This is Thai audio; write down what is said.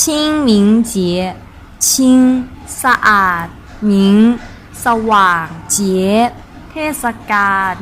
清明节清สะอาด明งสว่าง เจเทศกาล